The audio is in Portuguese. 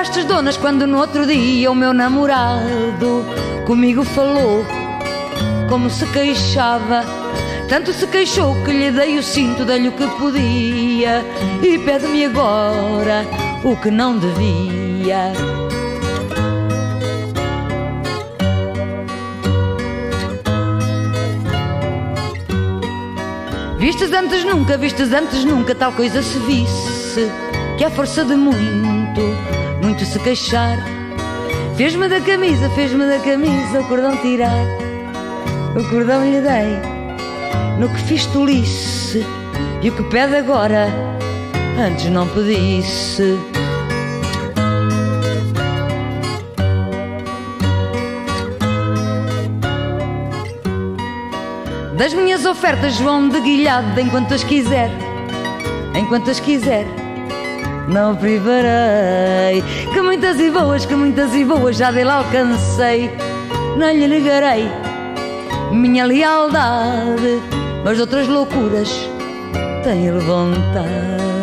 jurastes donas quando no outro dia o meu namorado comigo falou como se queixava. Tanto se queixou que lhe dei o cinto, dei-lhe o que podia e pede-me agora o que não devia. Vistes antes nunca, vistes antes nunca, tal coisa se visse, que a força de muito, muito se queixar. Fez-me da camisa, fez-me da camisa o cordão tirar, o cordão lhe dei, no que fiz tolice, e o que pede agora, antes não pedisse. Das minhas ofertas vão de guilhada enquanto as quiser, enquanto as quiser, não privarei. Que muitas e boas, que muitas e boas já dele alcancei, não lhe negarei minha lealdade, mas de outras loucuras tenho vontade.